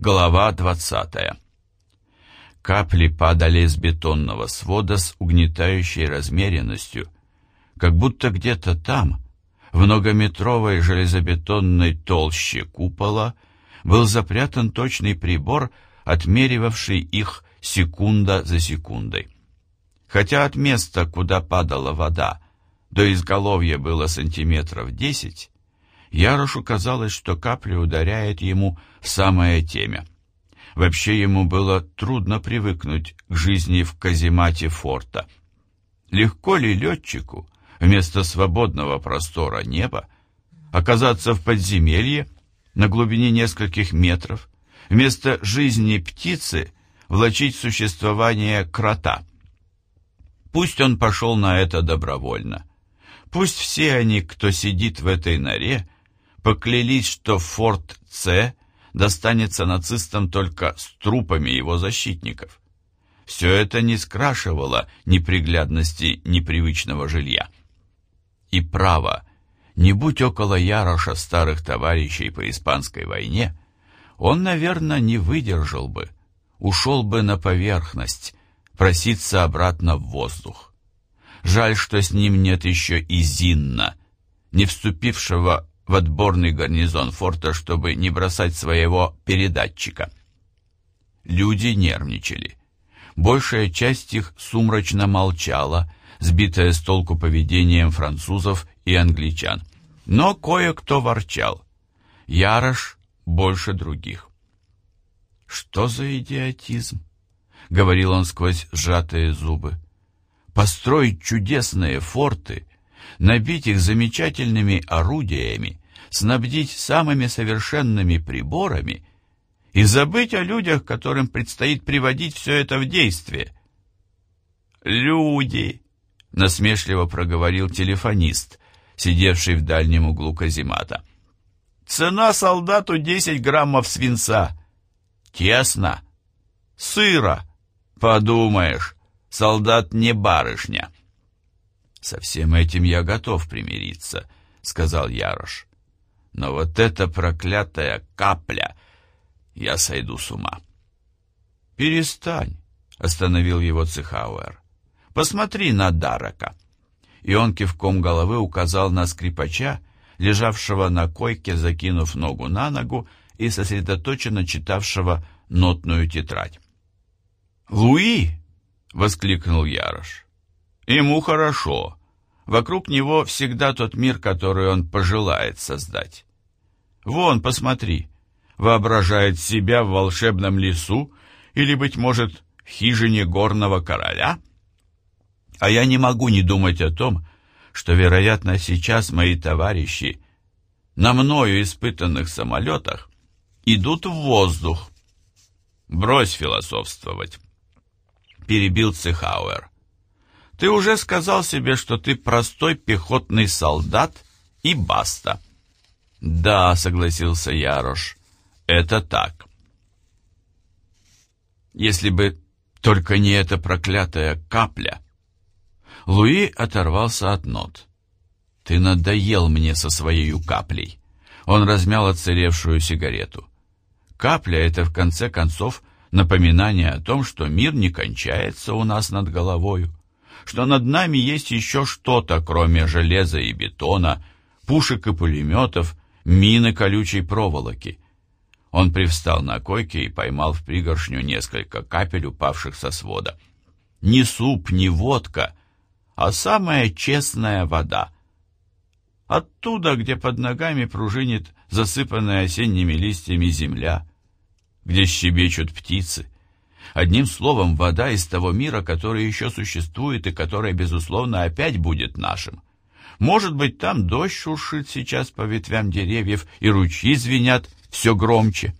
Глава 20. Капли падали с бетонного свода с угнетающей размеренностью, как будто где-то там, в многометровой железобетонной толще купола, был запрятан точный прибор, отмеривавший их секунда за секундой. Хотя от места, куда падала вода, до изголовья было сантиметров десять, Ярошу казалось, что капля ударяет ему самое темя. Вообще ему было трудно привыкнуть к жизни в каземате форта. Легко ли летчику вместо свободного простора неба оказаться в подземелье на глубине нескольких метров, вместо жизни птицы влачить существование крота? Пусть он пошел на это добровольно. Пусть все они, кто сидит в этой норе, поклялись, что форт С достанется нацистам только с трупами его защитников. Все это не скрашивало неприглядности непривычного жилья. И право, не будь около Яроша старых товарищей по испанской войне, он, наверное, не выдержал бы, ушел бы на поверхность, проситься обратно в воздух. Жаль, что с ним нет еще и Зинна, не вступившего в отборный гарнизон форта, чтобы не бросать своего передатчика. Люди нервничали. Большая часть их сумрачно молчала, сбитая с толку поведением французов и англичан. Но кое-кто ворчал. Ярош больше других. «Что за идиотизм?» — говорил он сквозь сжатые зубы. «Построить чудесные форты набить их замечательными орудиями, снабдить самыми совершенными приборами и забыть о людях, которым предстоит приводить все это в действие. «Люди!» — насмешливо проговорил телефонист, сидевший в дальнем углу каземата. «Цена солдату десять граммов свинца. Тесно. Сыро. Подумаешь, солдат не барышня». «Со всем этим я готов примириться», — сказал Ярош. «Но вот эта проклятая капля, я сойду с ума». «Перестань», — остановил его Цехауэр. «Посмотри на Дарака». И он кивком головы указал на скрипача, лежавшего на койке, закинув ногу на ногу и сосредоточенно читавшего нотную тетрадь. «Луи!» — воскликнул Ярош. Ему хорошо. Вокруг него всегда тот мир, который он пожелает создать. Вон, посмотри, воображает себя в волшебном лесу или, быть может, в хижине горного короля? А я не могу не думать о том, что, вероятно, сейчас мои товарищи на мною испытанных самолетах идут в воздух. Брось философствовать, перебил Цехауэр. Ты уже сказал себе, что ты простой пехотный солдат и баста. Да, согласился Ярош, это так. Если бы только не эта проклятая капля. Луи оторвался от нот. Ты надоел мне со своей каплей. Он размял отсыревшую сигарету. Капля — это, в конце концов, напоминание о том, что мир не кончается у нас над головою что над нами есть еще что-то, кроме железа и бетона, пушек и пулеметов, мины колючей проволоки. Он привстал на койке и поймал в пригоршню несколько капель, упавших со свода. Не суп, не водка, а самая честная вода. Оттуда, где под ногами пружинит засыпанная осенними листьями земля, где щебечут птицы — Одним словом, вода из того мира, который еще существует и который, безусловно, опять будет нашим. Может быть, там дождь шуршит сейчас по ветвям деревьев, и ручьи звенят все громче.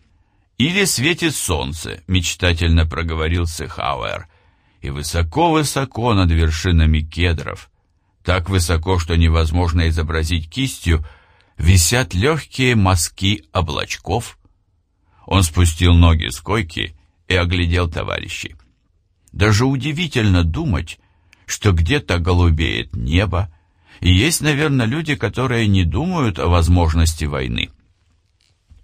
Или светит солнце, мечтательно проговорил Сехауэр, и высоко-высоко над вершинами кедров, так высоко, что невозможно изобразить кистью, висят легкие мазки облачков. Он спустил ноги с койки и оглядел товарищей. Даже удивительно думать, что где-то голубеет небо, и есть, наверное, люди, которые не думают о возможности войны.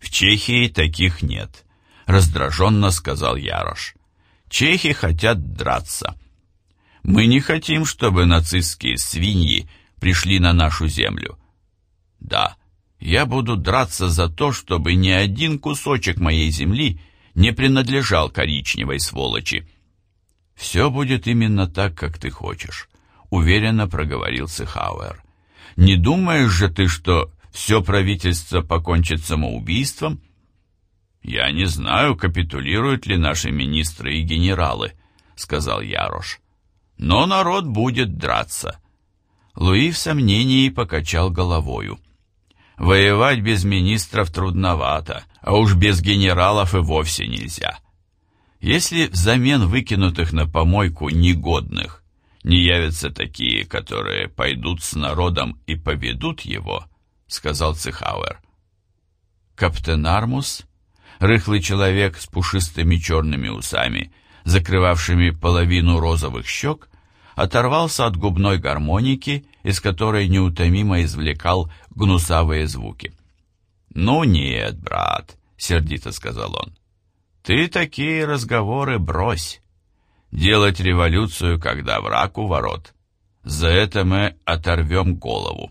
В Чехии таких нет, — раздраженно сказал Ярош. «Чехи хотят драться. Мы не хотим, чтобы нацистские свиньи пришли на нашу землю. Да, я буду драться за то, чтобы ни один кусочек моей земли не принадлежал коричневой сволочи. Все будет именно так, как ты хочешь, уверенно проговорил Цехауэр. Не думаешь же ты, что все правительство покончит самоубийством? Я не знаю, капитулируют ли наши министры и генералы, сказал Ярош. Но народ будет драться. Луи в сомнении покачал головою. Воевать без министров трудновато, а уж без генералов и вовсе нельзя. Если взамен выкинутых на помойку негодных не явятся такие, которые пойдут с народом и поведут его, сказал Цехауэр. Каптен Армус, рыхлый человек с пушистыми черными усами, закрывавшими половину розовых щек, оторвался от губной гармоники, из которой неутомимо извлекал гнусавые звуки. «Ну нет, брат», — сердито сказал он, — «ты такие разговоры брось. Делать революцию, когда враг у ворот, за это мы оторвем голову.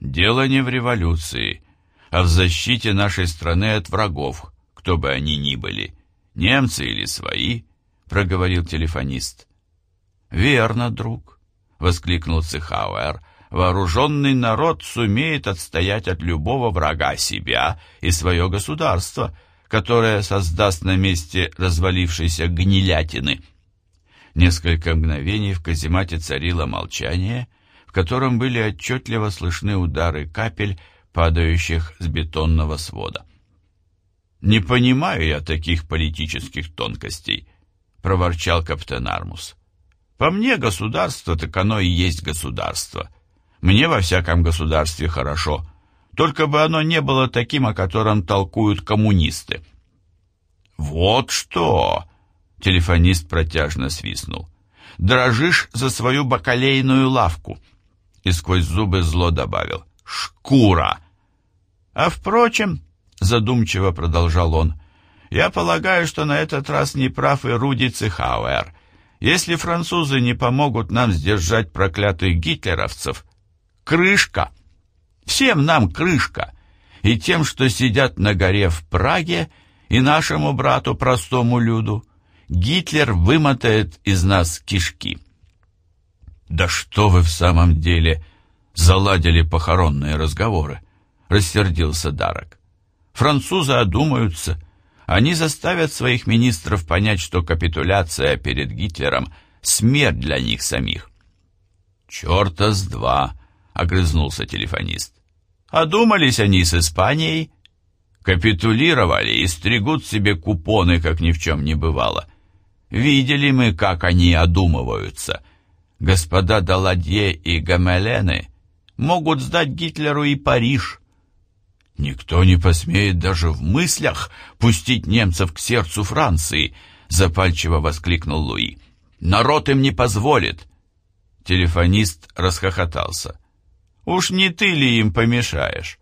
Дело не в революции, а в защите нашей страны от врагов, кто бы они ни были, немцы или свои», — проговорил телефонист. «Верно, друг», — воскликнул Цехауэр. «Вооруженный народ сумеет отстоять от любого врага себя и свое государство, которое создаст на месте развалившейся гнилятины». Несколько мгновений в каземате царило молчание, в котором были отчетливо слышны удары капель, падающих с бетонного свода. «Не понимаю я таких политических тонкостей», — проворчал каптен Армус. По мне, государство, так оно и есть государство. Мне во всяком государстве хорошо, только бы оно не было таким, о котором толкуют коммунисты. «Вот что!» — телефонист протяжно свистнул. «Дрожишь за свою бакалейную лавку!» И сквозь зубы зло добавил. «Шкура!» «А впрочем, — задумчиво продолжал он, — я полагаю, что на этот раз не прав и Руди Цехауэр. Если французы не помогут нам сдержать проклятых гитлеровцев, крышка. Всем нам крышка. И тем, что сидят на горе в Праге, и нашему брату, простому люду, Гитлер вымотает из нас кишки. Да что вы в самом деле заладили похоронные разговоры? Рассердился Дарок. Французы одумаются, они заставят своих министров понять, что капитуляция перед Гитлером – смерть для них самих. «Черта с два!» – огрызнулся телефонист. «Одумались они с Испанией, капитулировали и стригут себе купоны, как ни в чем не бывало. Видели мы, как они одумываются. Господа Даладье и Гамелены могут сдать Гитлеру и Париж». «Никто не посмеет даже в мыслях пустить немцев к сердцу Франции!» — запальчиво воскликнул Луи. «Народ им не позволит!» Телефонист расхохотался. «Уж не ты ли им помешаешь?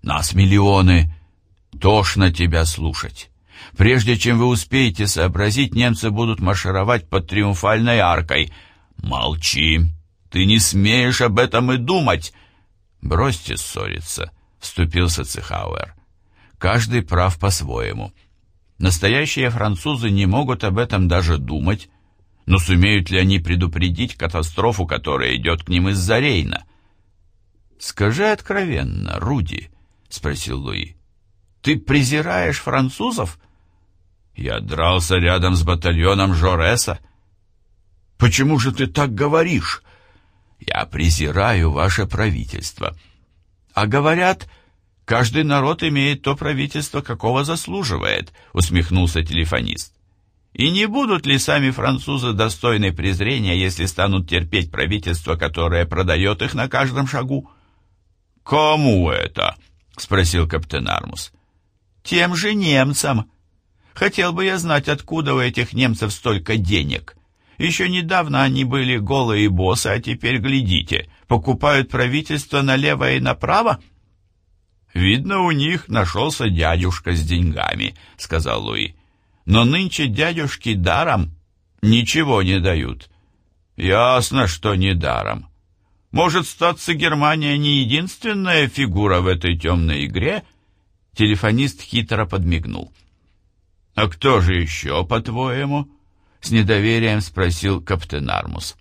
Нас миллионы! Тошно тебя слушать!» Прежде чем вы успеете сообразить, немцы будут маршировать под триумфальной аркой. Молчи! Ты не смеешь об этом и думать! Бросьте ссориться вступился Цехауэр. Каждый прав по-своему. Настоящие французы не могут об этом даже думать, но сумеют ли они предупредить катастрофу, которая идет к ним из-за Рейна? «Скажи откровенно, Руди», — спросил Луи, — «ты презираешь французов?» «Я дрался рядом с батальоном Жореса». «Почему же ты так говоришь?» «Я презираю ваше правительство». А говорят, каждый народ имеет то правительство, какого заслуживает, усмехнулся телефонист. И не будут ли сами французы достойны презрения, если станут терпеть правительство, которое продает их на каждом шагу? «Кому это?» — спросил капитан Армус. «Тем же немцам. Хотел бы я знать, откуда у этих немцев столько денег. Еще недавно они были голые и босы, а теперь, глядите, покупают правительство налево и направо? «Видно, у них нашелся дядюшка с деньгами», — сказал Луи. «Но нынче дядюшки даром ничего не дают». «Ясно, что не даром. Может, статься Германия не единственная фигура в этой темной игре?» Телефонист хитро подмигнул. «А кто же еще, по-твоему?» — с недоверием спросил каптен Армус.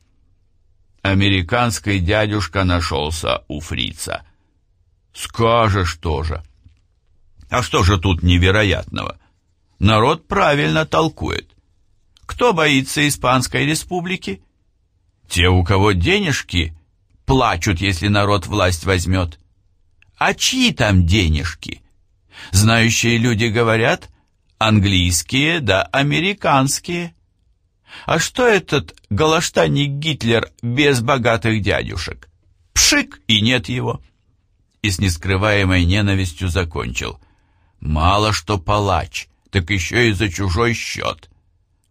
«Американский дядюшка нашелся у фрица». «Скажешь тоже». «А что же тут невероятного? Народ правильно толкует. Кто боится Испанской республики? Те, у кого денежки, плачут, если народ власть возьмет. А чьи там денежки? Знающие люди говорят, английские да американские. А что этот галаштанник Гитлер без богатых дядюшек? Пшик, и нет его. И с нескрываемой ненавистью закончил. Мало что палач, так еще и за чужой счет.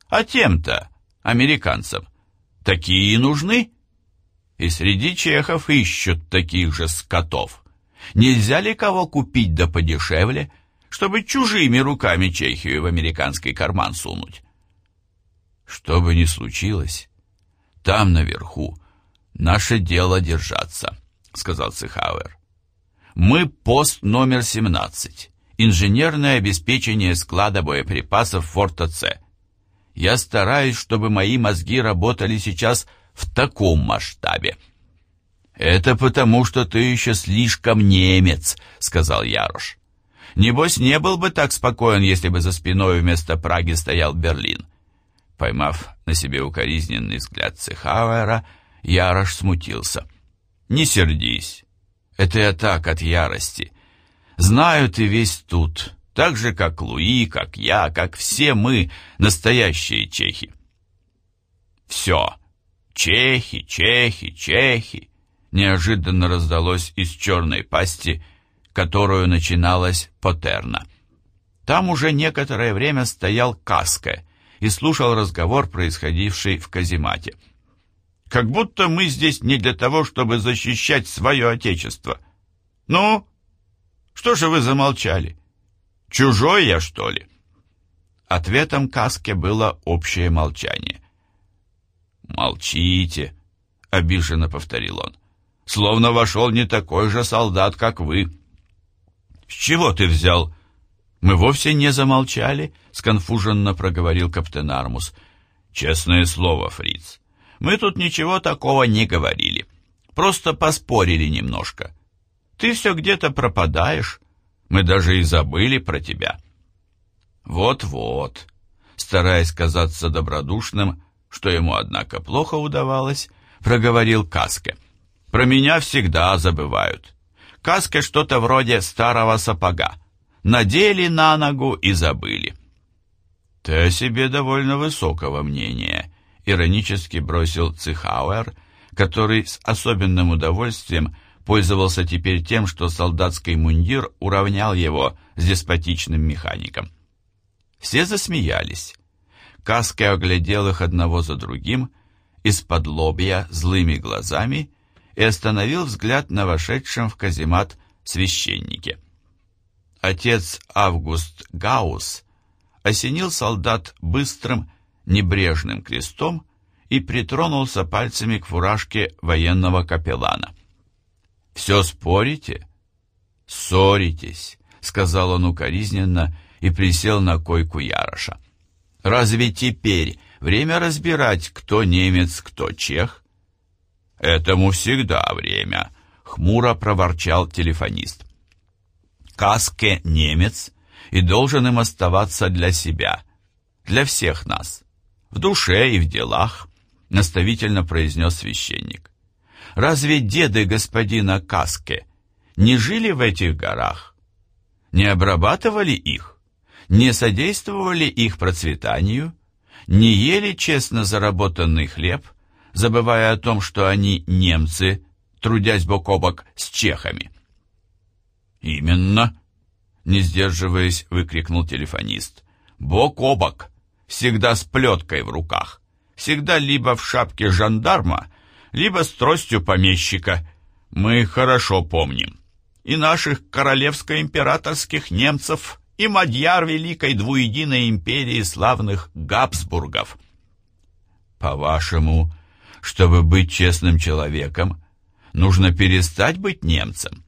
А тем-то, американцам, такие и нужны. И среди чехов ищут таких же скотов. Нельзя ли кого купить да подешевле, чтобы чужими руками Чехию в американский карман сунуть? Что бы ни случилось, там наверху наше дело держаться, сказал Цехауэр. Мы пост номер 17. Инженерное обеспечение склада боеприпасов форта С. Я стараюсь, чтобы мои мозги работали сейчас в таком масштабе. «Это потому, что ты еще слишком немец», — сказал Ярош. «Небось, не был бы так спокоен, если бы за спиной вместо Праги стоял Берлин». Поймав на себе укоризненный взгляд Цехауэра, Ярош смутился. «Не сердись. Это я так, от ярости. Знаю, ты весь тут, так же, как Луи, как я, как все мы, настоящие чехи». «Все. Чехи, чехи, чехи неожиданно раздалось из черной пасти, которую начиналась Потерна. Там уже некоторое время стоял Каска и слушал разговор, происходивший в каземате. «Как будто мы здесь не для того, чтобы защищать свое отечество. Ну, что же вы замолчали? Чужой я, что ли?» Ответом Каске было общее молчание. «Молчите», — обиженно повторил он словно вошел не такой же солдат, как вы. С чего ты взял? Мы вовсе не замолчали, сконфуженно проговорил капитан Армус. Честное слово, фриц, мы тут ничего такого не говорили. Просто поспорили немножко. Ты все где-то пропадаешь, мы даже и забыли про тебя. Вот-вот, стараясь казаться добродушным, что ему, однако, плохо удавалось, проговорил Каске. Про меня всегда забывают. Каска что-то вроде старого сапога. Надели на ногу и забыли. Ты о себе довольно высокого мнения, иронически бросил Цихауэр, который с особенным удовольствием пользовался теперь тем, что солдатский мундир уравнял его с деспотичным механиком. Все засмеялись. Каска оглядел их одного за другим, из-под лобья, злыми глазами, и остановил взгляд на вошедшем в каземат священнике. Отец Август Гаус осенил солдат быстрым, небрежным крестом и притронулся пальцами к фуражке военного капеллана. «Все спорите?» «Ссоритесь», — сказал он укоризненно и присел на койку Яроша. «Разве теперь время разбирать, кто немец, кто чех?» «Этому всегда время», — хмуро проворчал телефонист. «Каске немец и должен им оставаться для себя, для всех нас, в душе и в делах», — наставительно произнес священник. «Разве деды господина Каске не жили в этих горах? Не обрабатывали их? Не содействовали их процветанию? Не ели честно заработанный хлеб?» забывая о том, что они немцы, трудясь бок о бок с чехами. «Именно!» — не сдерживаясь, выкрикнул телефонист. «Бок о бок, всегда с плеткой в руках, всегда либо в шапке жандарма, либо с тростью помещика. Мы хорошо помним. и наших королевско-императорских немцев, и мадьяр Великой Двуединой империи славных Габсбургов. По-вашему, чтобы быть честным человеком, нужно перестать быть немцем?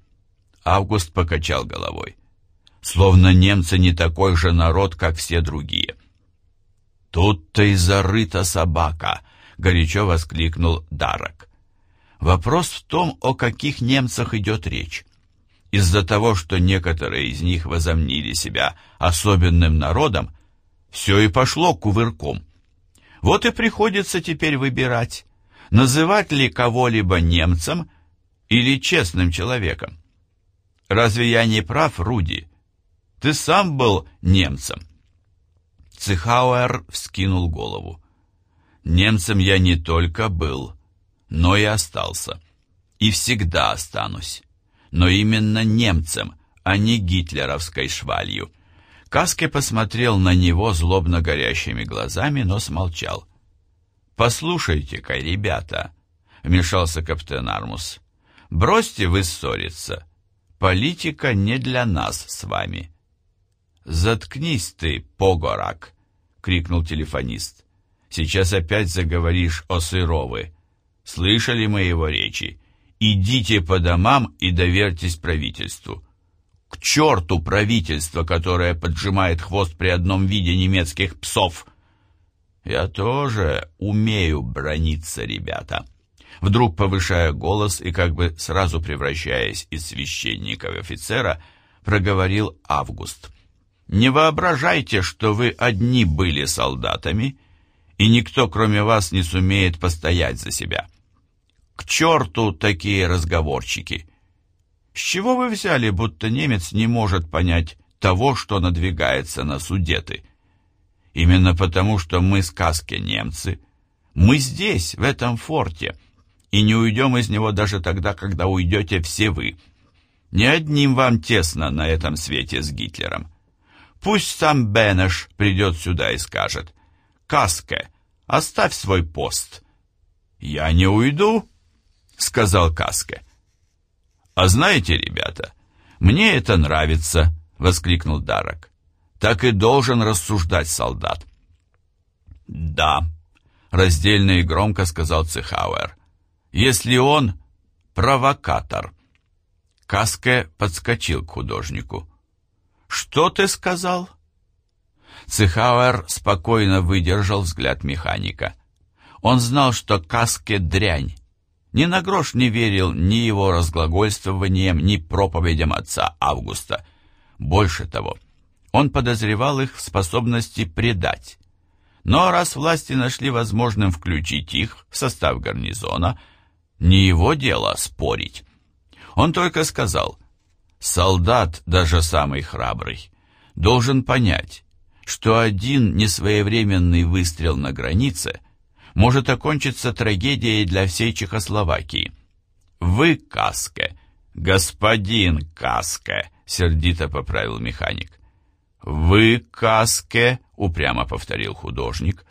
Август покачал головой. Словно немцы не такой же народ, как все другие. Тут-то и зарыта собака, горячо воскликнул Дарок. Вопрос в том, о каких немцах идет речь. Из-за того, что некоторые из них возомнили себя особенным народом, все и пошло кувырком. Вот и приходится теперь выбирать, называть ли кого-либо немцем или честным человеком. Разве я не прав, Руди? Ты сам был немцем. Цихауэр вскинул голову. Немцем я не только был, но и остался. И всегда останусь но именно немцем, а не гитлеровской швалью. Каске посмотрел на него злобно горящими глазами, но смолчал. «Послушайте-ка, ребята», — вмешался капитан Армус, — «бросьте вы ссориться. Политика не для нас с вами». «Заткнись ты, погорак!» — крикнул телефонист. «Сейчас опять заговоришь о Сыровы. Слышали мы его речи? Идите по домам и доверьтесь правительству. К черту правительство, которое поджимает хвост при одном виде немецких псов. Я тоже умею брониться, ребята. Вдруг повышая голос и как бы сразу превращаясь из священника в офицера, проговорил Август. Не воображайте, что вы одни были солдатами, и никто, кроме вас, не сумеет постоять за себя. Черту такие разговорчики! С чего вы взяли, будто немец не может понять того, что надвигается на судеты? Именно потому, что мы сказки немцы. Мы здесь, в этом форте, и не уйдем из него даже тогда, когда уйдете все вы. Не одним вам тесно на этом свете с Гитлером. Пусть сам Бенеш придет сюда и скажет, «Каске, оставь свой пост». «Я не уйду», — сказал Каска. «А знаете, ребята, мне это нравится», — воскликнул Дарок. «Так и должен рассуждать солдат». «Да», — раздельно и громко сказал Цехауэр. «Если он провокатор». Каске подскочил к художнику. «Что ты сказал?» Цехауэр спокойно выдержал взгляд механика. Он знал, что Каске дрянь, ни на грош не верил ни его разглагольствованиям, ни проповедям отца Августа. Больше того, он подозревал их в способности предать. Но раз власти нашли возможным включить их в состав гарнизона, не его дело спорить. Он только сказал, солдат, даже самый храбрый, должен понять, что один несвоевременный выстрел на границе может окончиться трагедией для всей Чехословакии. Вы, Каске, господин Каске, сердито поправил механик. Вы, Каске, упрямо повторил художник,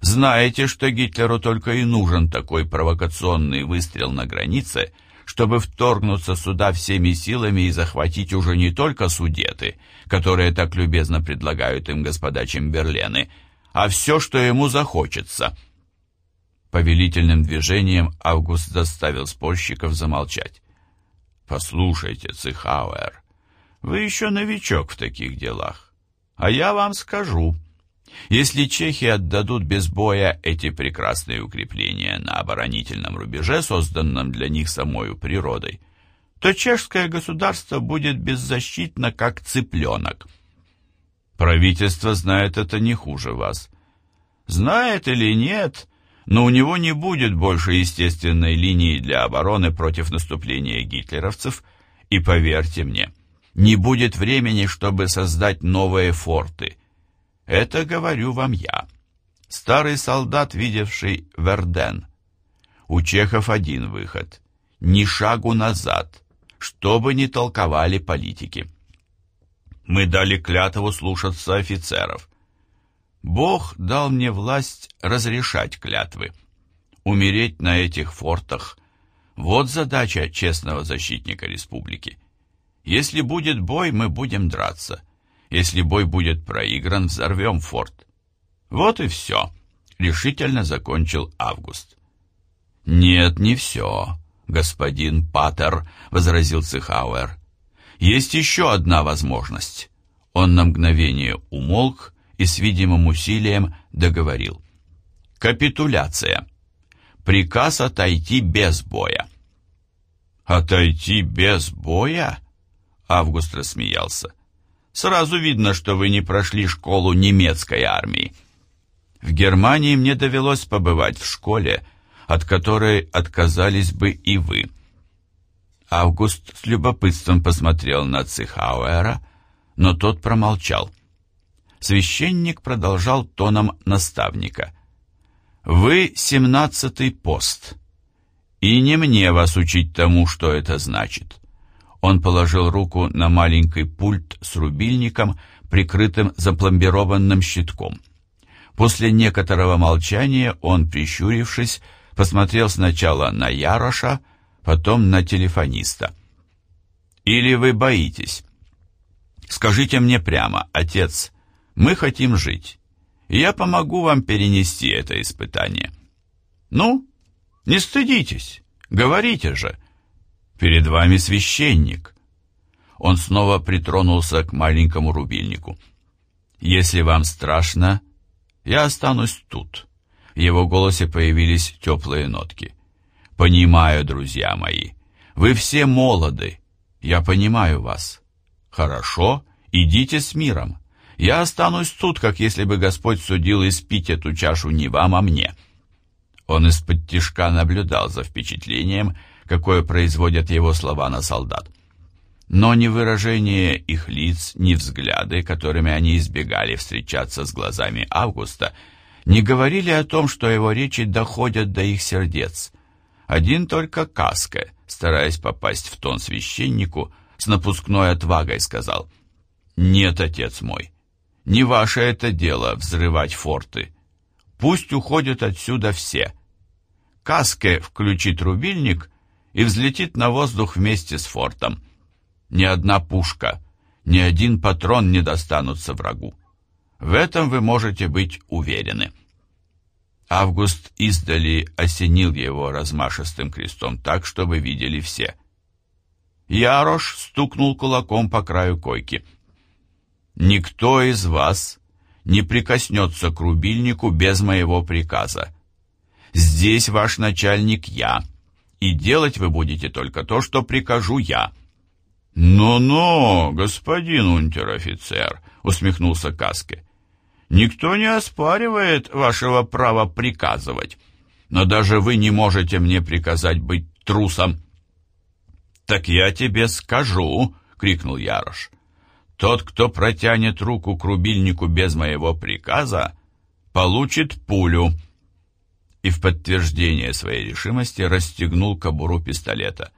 знаете, что Гитлеру только и нужен такой провокационный выстрел на границе, чтобы вторгнуться сюда всеми силами и захватить уже не только Судеты, которые так любезно предлагают им господа Чемберлены, а все, что ему захочется. Повелительным движением Август заставил спорщиков замолчать. «Послушайте, Цихауэр, вы еще новичок в таких делах. А я вам скажу, если чехи отдадут без боя эти прекрасные укрепления на оборонительном рубеже, созданном для них самою природой, то чешское государство будет беззащитно, как цыпленок. Правительство знает это не хуже вас. Знает или нет, но у него не будет больше естественной линии для обороны против наступления гитлеровцев, и поверьте мне, не будет времени, чтобы создать новые форты. Это говорю вам я, старый солдат, видевший Верден. У чехов один выход — ни шагу назад, что бы ни толковали политики. Мы дали клятву слушаться офицеров — Бог дал мне власть разрешать клятвы. Умереть на этих фортах — вот задача честного защитника республики. Если будет бой, мы будем драться. Если бой будет проигран, взорвем форт. Вот и все, решительно закончил Август. Нет, не все, господин Паттер, возразил Цихауэр. Есть еще одна возможность. Он на мгновение умолк и с видимым усилием договорил. Капитуляция. Приказ отойти без боя. Отойти без боя? Август рассмеялся. Сразу видно, что вы не прошли школу немецкой армии. В Германии мне довелось побывать в школе, от которой отказались бы и вы. Август с любопытством посмотрел на Цихауэра, но тот промолчал. Священник продолжал тоном наставника. «Вы семнадцатый пост, и не мне вас учить тому, что это значит». Он положил руку на маленький пульт с рубильником, прикрытым запломбированным щитком. После некоторого молчания он, прищурившись, посмотрел сначала на Яроша, потом на телефониста. «Или вы боитесь?» «Скажите мне прямо, отец, мы хотим жить, я помогу вам перенести это испытание». «Ну, не стыдитесь, говорите же. Перед вами священник». Он снова притронулся к маленькому рубильнику. «Если вам страшно, я останусь тут». В его голосе появились теплые нотки. Понимаю, друзья мои, вы все молоды. Я понимаю вас. Хорошо, идите с миром. Я останусь тут, как если бы Господь судил испить эту чашу не вам, а мне». Он из-под тишка наблюдал за впечатлением, какое производят его слова на солдат. Но ни выражение их лиц, ни взгляды, которыми они избегали встречаться с глазами Августа, не говорили о том, что его речи доходят до их сердец, один только Каска, стараясь попасть в тон священнику, с напускной отвагой сказал, «Нет, отец мой, не ваше это дело взрывать форты. Пусть уходят отсюда все. Каске включит рубильник и взлетит на воздух вместе с фортом. Ни одна пушка, ни один патрон не достанутся врагу. В этом вы можете быть уверены». Август издали осенил его размашистым крестом так, чтобы видели все. Ярош стукнул кулаком по краю койки. «Никто из вас не прикоснется к рубильнику без моего приказа. Здесь ваш начальник я, и делать вы будете только то, что прикажу я». «Но-но, господин унтер-офицер», — усмехнулся Каске, Никто не оспаривает вашего права приказывать, но даже вы не можете мне приказать быть трусом». «Так я тебе скажу!» — крикнул Ярош. «Тот, кто протянет руку к рубильнику без моего приказа, получит пулю». И в подтверждение своей решимости расстегнул кобуру пистолета.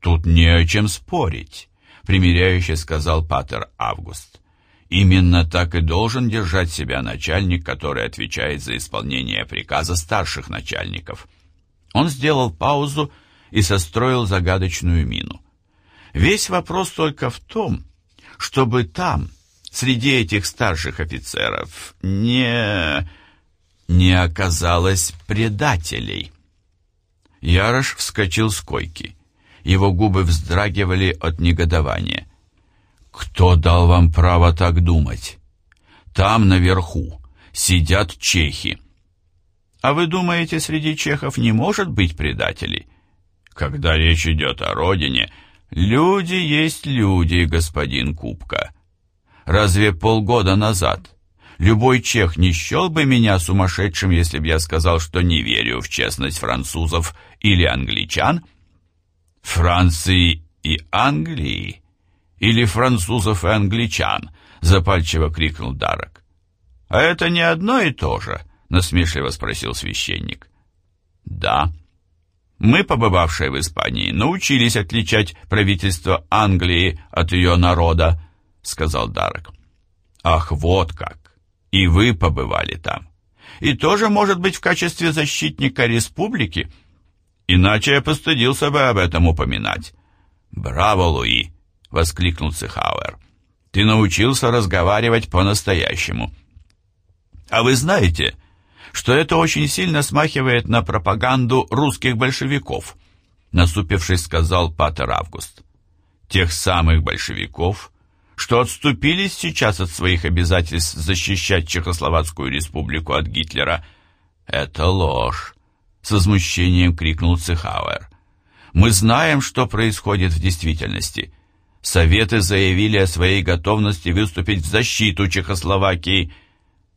«Тут не о чем спорить», — примиряюще сказал Патер Август. Именно так и должен держать себя начальник, который отвечает за исполнение приказа старших начальников. Он сделал паузу и состроил загадочную мину. Весь вопрос только в том, чтобы там, среди этих старших офицеров, не... не оказалось предателей. Ярош вскочил с койки. Его губы вздрагивали от негодования. Кто дал вам право так думать? Там, наверху, сидят чехи. А вы думаете, среди чехов не может быть предателей? Когда речь идет о родине, люди есть люди, господин Кубка. Разве полгода назад любой чех не счел бы меня сумасшедшим, если бы я сказал, что не верю в честность французов или англичан? Франции и Англии или французов и англичан?» — запальчиво крикнул Дарок. «А это не одно и то же?» — насмешливо спросил священник. «Да. Мы, побывавшие в Испании, научились отличать правительство Англии от ее народа», — сказал Дарок. «Ах, вот как! И вы побывали там. И тоже, может быть, в качестве защитника республики? Иначе я постыдился бы об этом упоминать. Браво, Луи! — воскликнул Цехауэр. «Ты научился разговаривать по-настоящему». «А вы знаете, что это очень сильно смахивает на пропаганду русских большевиков», — насупившись, сказал Патер Август. «Тех самых большевиков, что отступились сейчас от своих обязательств защищать Чехословацкую республику от Гитлера. Это ложь», — с возмущением крикнул Цехауэр. «Мы знаем, что происходит в действительности». Советы заявили о своей готовности выступить в защиту Чехословакии.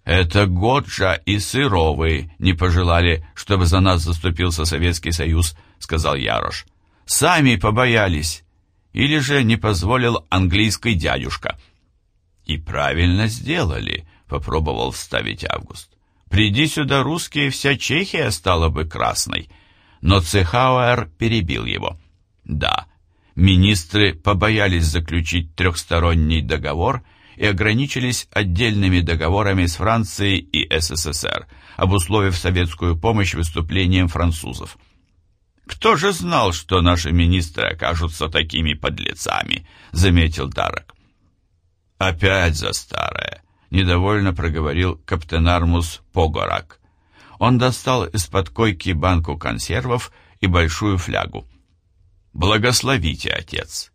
Это Годжа и Сыровы не пожелали, чтобы за нас заступился Советский Союз, сказал Ярош. Сами побоялись. Или же не позволил английский дядюшка. И правильно сделали, попробовал вставить Август. Приди сюда русские, вся Чехия стала бы красной. Но Цехауэр перебил его. Да, Министры побоялись заключить трехсторонний договор и ограничились отдельными договорами с Францией и СССР, обусловив советскую помощь выступлением французов. «Кто же знал, что наши министры окажутся такими подлецами?» — заметил Дарок. «Опять за старое!» — недовольно проговорил каптенармус Погорак. Он достал из-под койки банку консервов и большую флягу. «Благословите, отец!»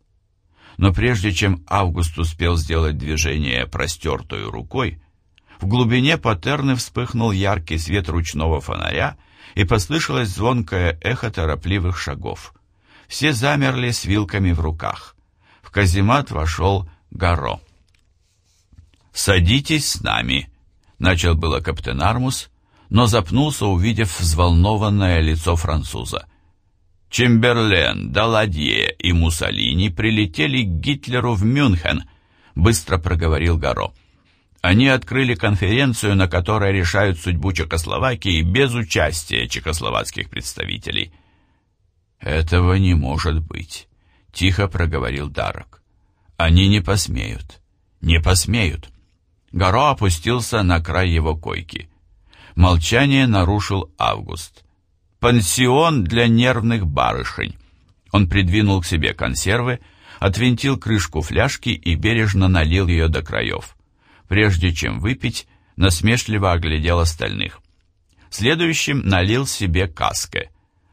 Но прежде чем Август успел сделать движение простертой рукой, в глубине патерны вспыхнул яркий свет ручного фонаря, и послышалось звонкое эхо торопливых шагов. Все замерли с вилками в руках. В каземат вошел Гаро. «Садитесь с нами», — начал было каптен Армус, но запнулся, увидев взволнованное лицо француза. Чемберлен, Даладье и Муссолини прилетели к Гитлеру в Мюнхен, быстро проговорил Гаро. Они открыли конференцию, на которой решают судьбу Чехословакии без участия чехословацких представителей. «Этого не может быть», — тихо проговорил Дарок. «Они не посмеют. Не посмеют». Гаро опустился на край его койки. Молчание нарушил Август. Пансион для нервных барышень. Он придвинул к себе консервы, отвинтил крышку фляжки и бережно налил ее до краев. Прежде чем выпить, насмешливо оглядел остальных. Следующим налил себе каске.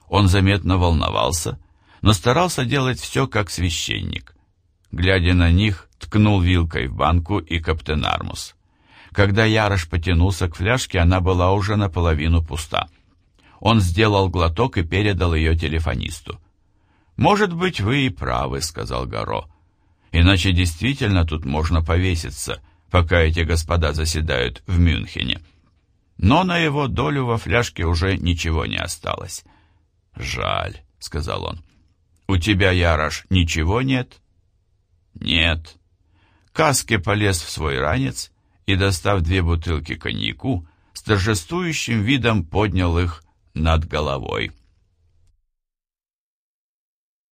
Он заметно волновался, но старался делать все как священник. Глядя на них, ткнул вилкой в банку и каптен Армус. Когда Ярош потянулся к фляжке, она была уже наполовину пуста. Он сделал глоток и передал ее телефонисту. «Может быть, вы и правы», — сказал Гаро. «Иначе действительно тут можно повеситься, пока эти господа заседают в Мюнхене». Но на его долю во фляжке уже ничего не осталось. «Жаль», — сказал он. «У тебя, Ярош, ничего нет?» «Нет». Каске полез в свой ранец и, достав две бутылки коньяку, с торжествующим видом поднял их над головой.